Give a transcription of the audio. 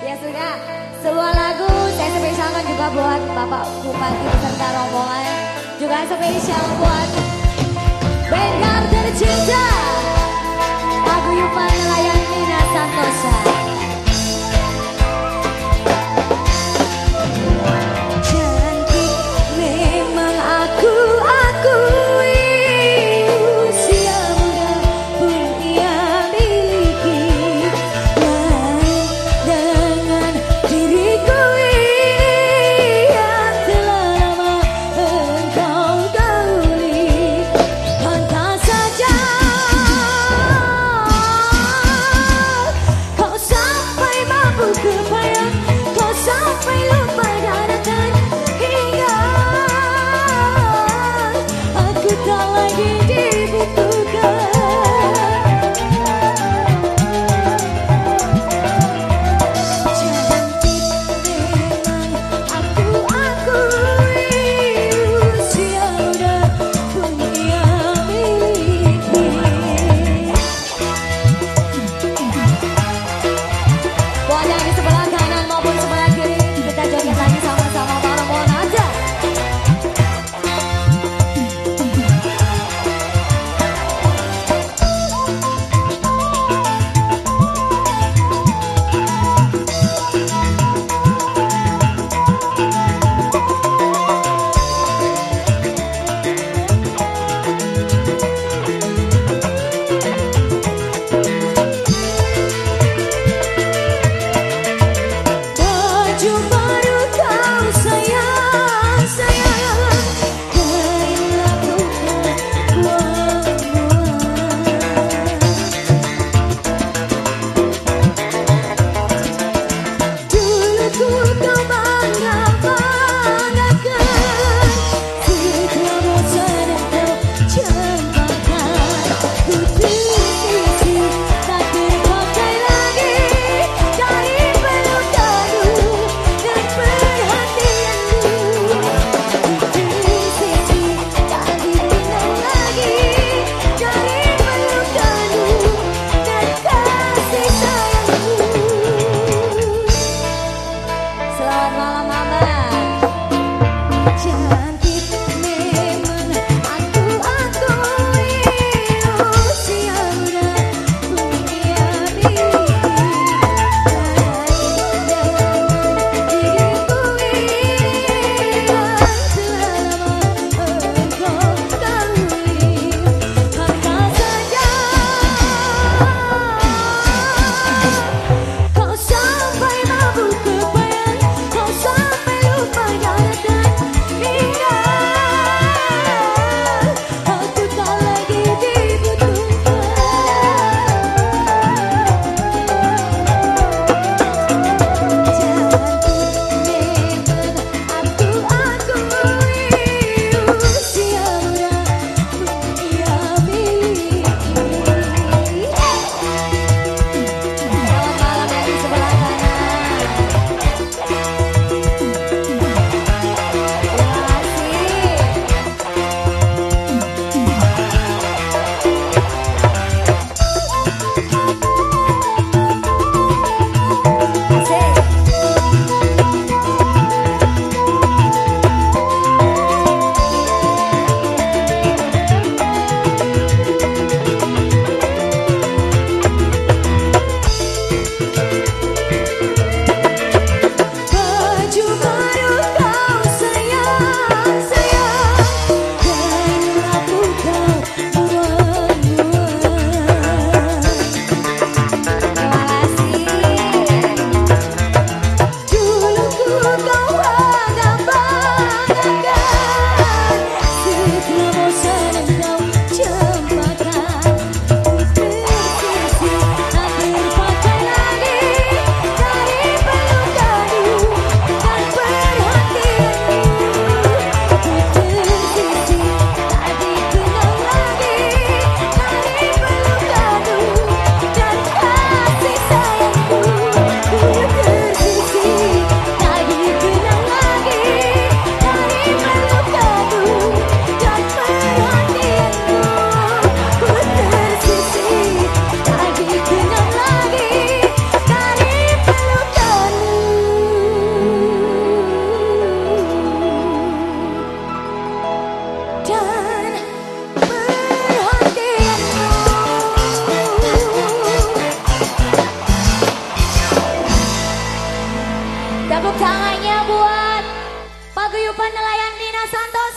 Ya sudah, sebuah lagu saya spesialkan juga buat Bapak Bupati beserta rombongan. Juga spesial buat Bengar Paguyuban Nelayan Dina Santosa.